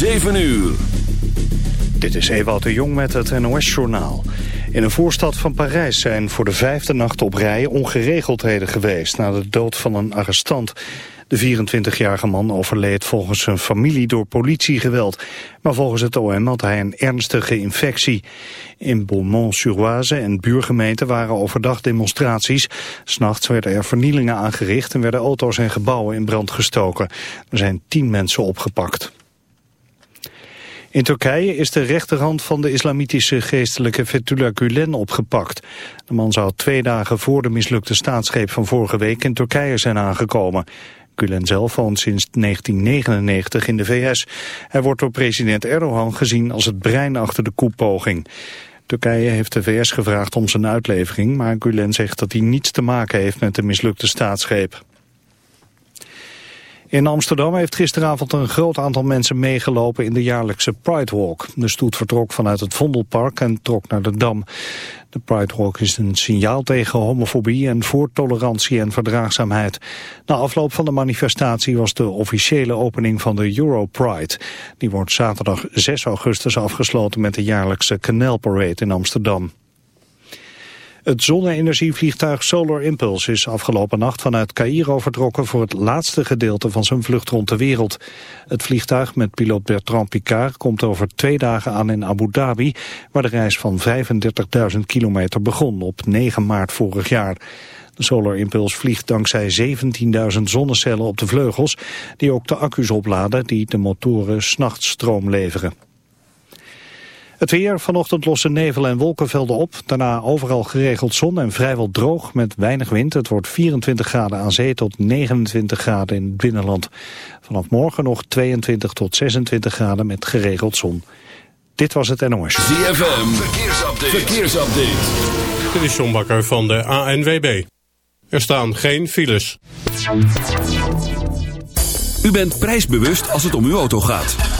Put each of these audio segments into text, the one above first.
7 uur. Dit is Ewout de Jong met het NOS-journaal. In een voorstad van Parijs zijn voor de vijfde nacht op rij ongeregeldheden geweest... na de dood van een arrestant. De 24-jarige man overleed volgens zijn familie door politiegeweld. Maar volgens het OM had hij een ernstige infectie. In Beaumont-sur-Oise en buurgemeenten waren overdag demonstraties. S'nachts werden er vernielingen aangericht en werden auto's en gebouwen in brand gestoken. Er zijn tien mensen opgepakt. In Turkije is de rechterhand van de islamitische geestelijke Fethullah Gulen opgepakt. De man zou twee dagen voor de mislukte staatsgreep van vorige week in Turkije zijn aangekomen. Gulen zelf woont sinds 1999 in de VS. Hij wordt door president Erdogan gezien als het brein achter de koepoging. Turkije heeft de VS gevraagd om zijn uitlevering, maar Gulen zegt dat hij niets te maken heeft met de mislukte staatsgreep. In Amsterdam heeft gisteravond een groot aantal mensen meegelopen in de jaarlijkse Pride Walk. De stoet vertrok vanuit het Vondelpark en trok naar de Dam. De Pride Walk is een signaal tegen homofobie en voor tolerantie en verdraagzaamheid. Na afloop van de manifestatie was de officiële opening van de Euro Pride. Die wordt zaterdag 6 augustus afgesloten met de jaarlijkse Canal Parade in Amsterdam. Het zonne-energievliegtuig Solar Impulse is afgelopen nacht vanuit Cairo vertrokken voor het laatste gedeelte van zijn vlucht rond de wereld. Het vliegtuig met piloot Bertrand Picard komt over twee dagen aan in Abu Dhabi, waar de reis van 35.000 kilometer begon op 9 maart vorig jaar. De Solar Impulse vliegt dankzij 17.000 zonnecellen op de vleugels, die ook de accu's opladen die de motoren s'nachts stroom leveren. Het weer, vanochtend losse nevel en wolkenvelden op. Daarna overal geregeld zon en vrijwel droog met weinig wind. Het wordt 24 graden aan zee tot 29 graden in het binnenland. Vanaf morgen nog 22 tot 26 graden met geregeld zon. Dit was het NOS. ZFM, verkeersupdate. verkeersupdate. Dit is John Bakker van de ANWB. Er staan geen files. U bent prijsbewust als het om uw auto gaat.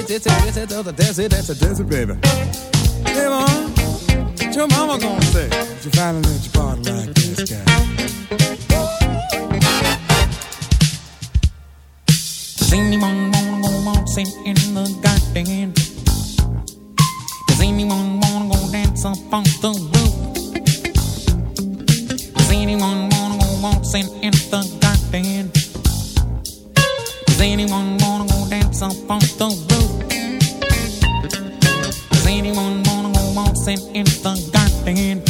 That's it, that's it, that's it, that's it, that's it, that's it, baby. in the garden.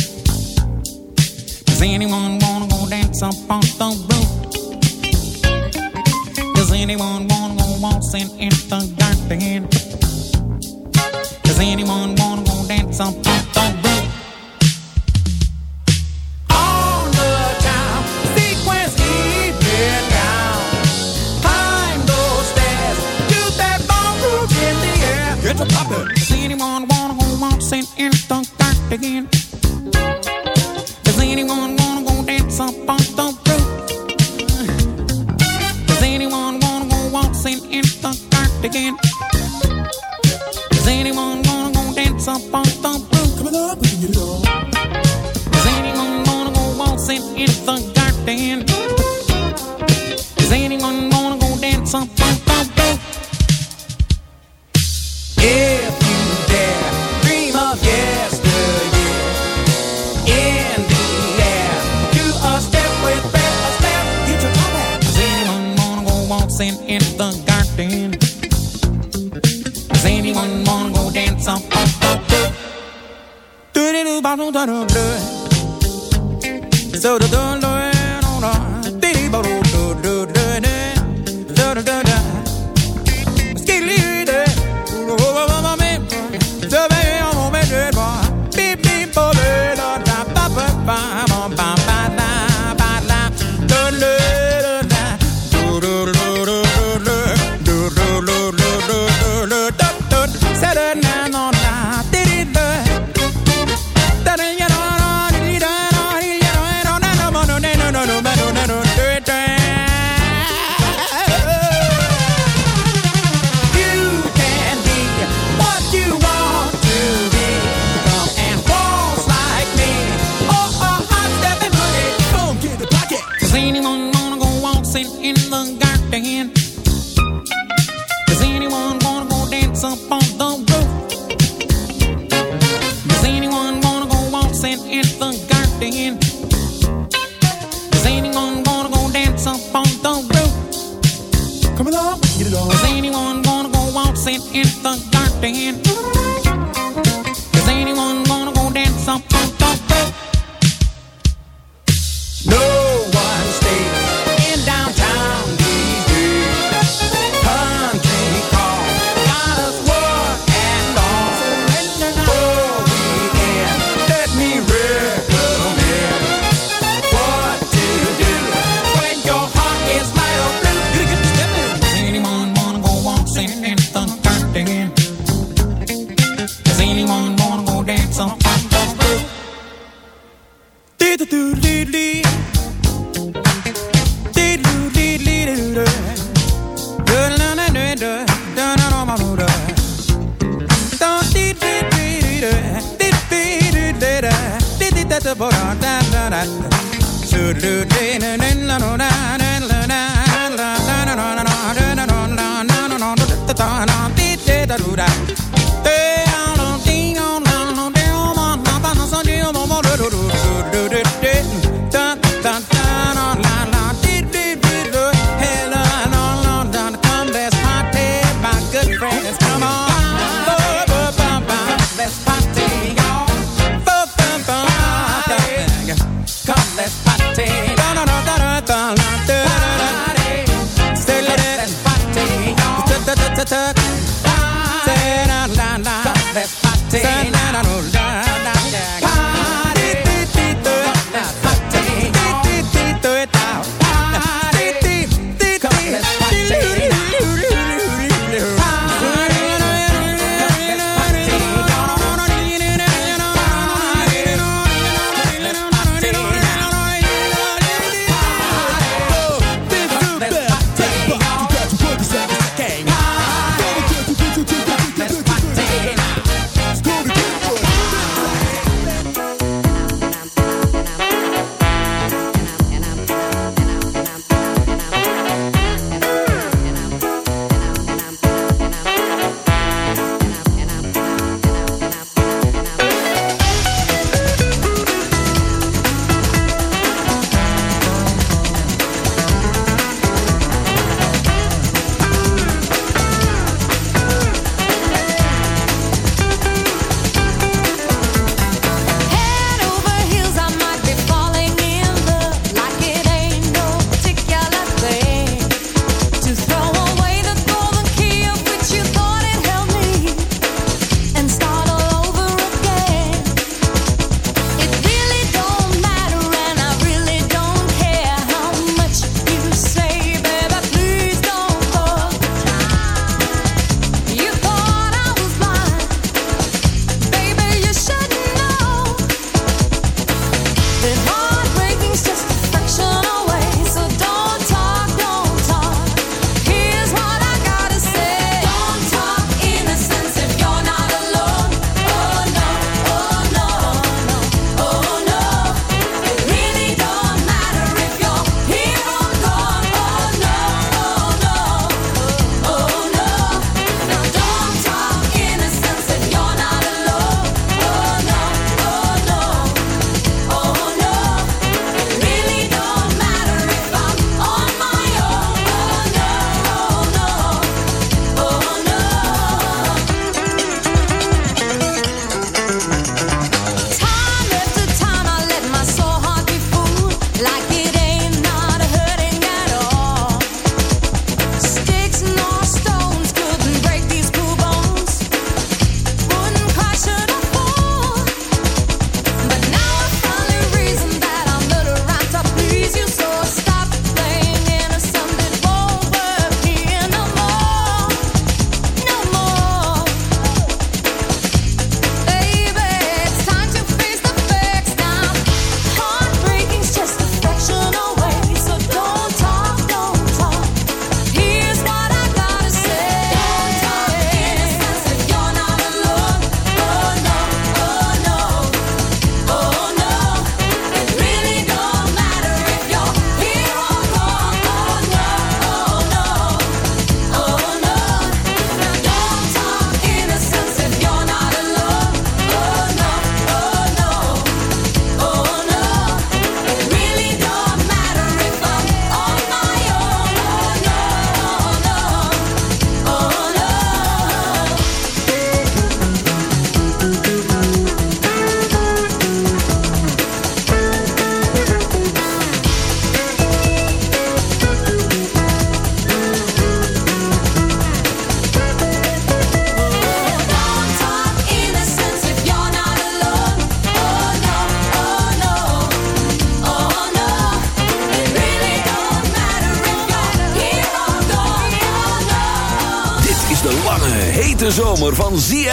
Does anyone wanna go dance up on the roof? Does anyone wanna go waltzing in the garden? Does anyone wanna go dance up on the roof? Get the puppet. Does anyone wanna go waltzing in? again.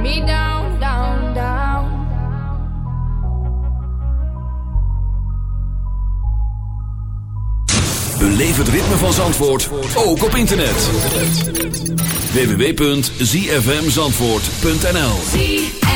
me down, down, down. Beleef het ritme van Zandvoort ook op internet. www.zfmzandvoort.nl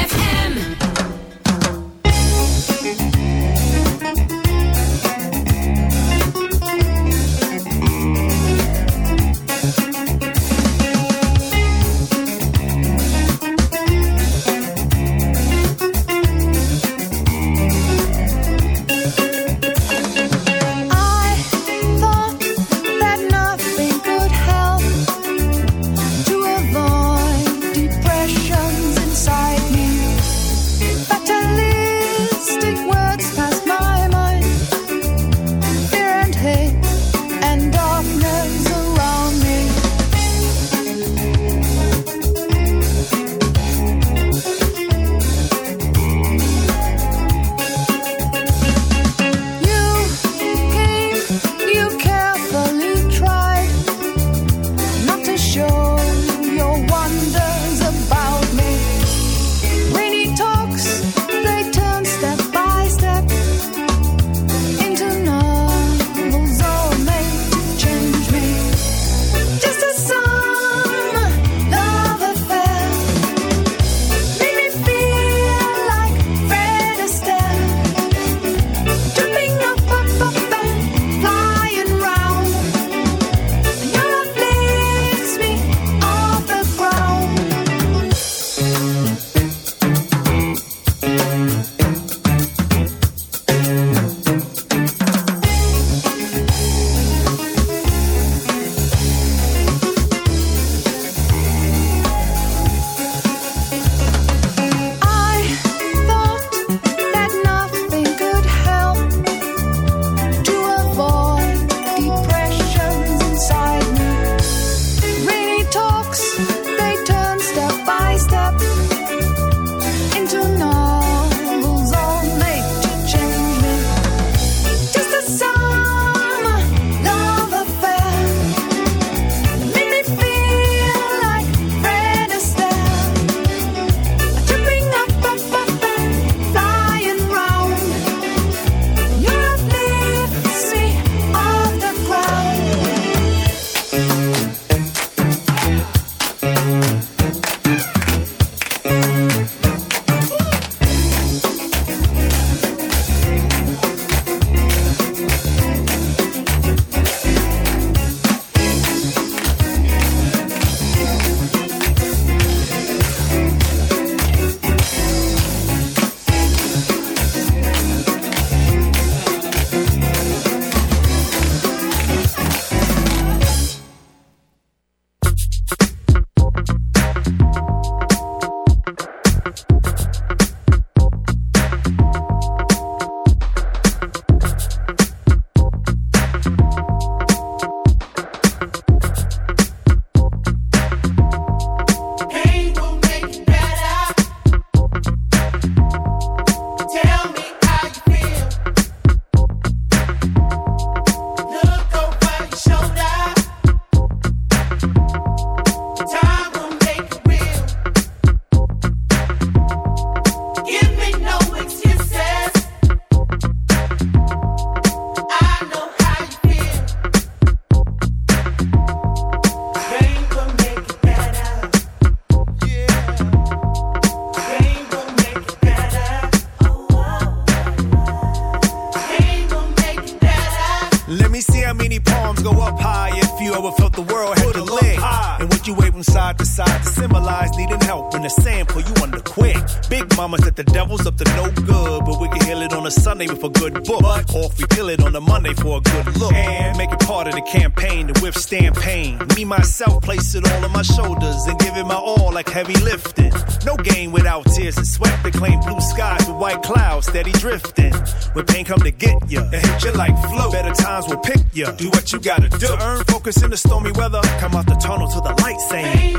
it on a with a good book. Or if we kill it on a Monday for a good look. And make it part of the campaign to withstand pain. Me, myself, place it all on my shoulders and give it my all like heavy lifting. No game without tears and sweat. They claim blue skies with white clouds steady drifting. When pain come to get ya, it hit you like flow. Better times will pick ya. Do what you gotta do. To earn focus in the stormy weather. Come out the tunnel to the light saying.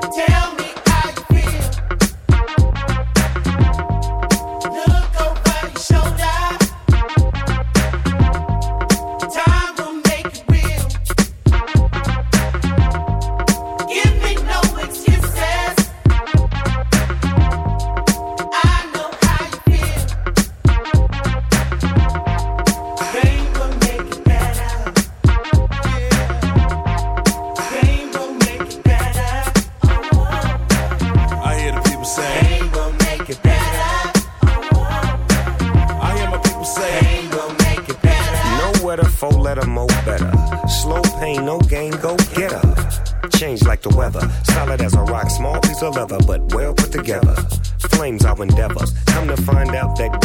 Tell me how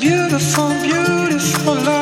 beautiful, beautiful love.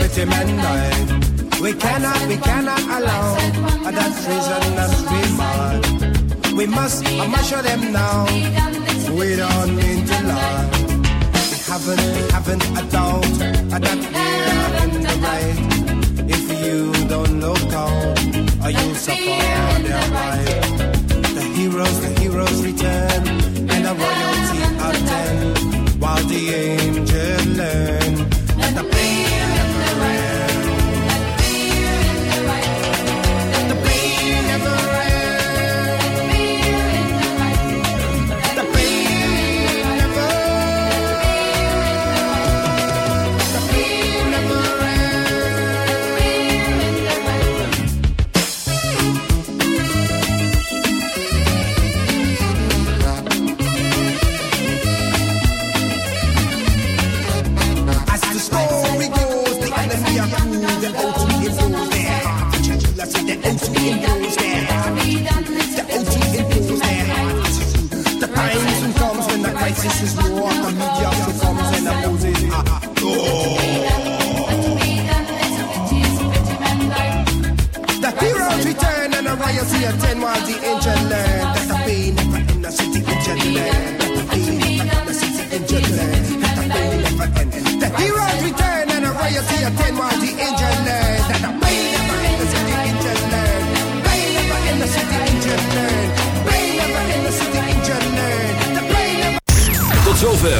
pretty men die. We cannot, we cannot allow that treason that be mark. We must, I must show them now. We don't mean to lie. We haven't, we haven't a doubt that we are in the right. If you don't look out, or you suffer their right. The heroes, the heroes return, and the royalty attend, while the angels learn that the pain.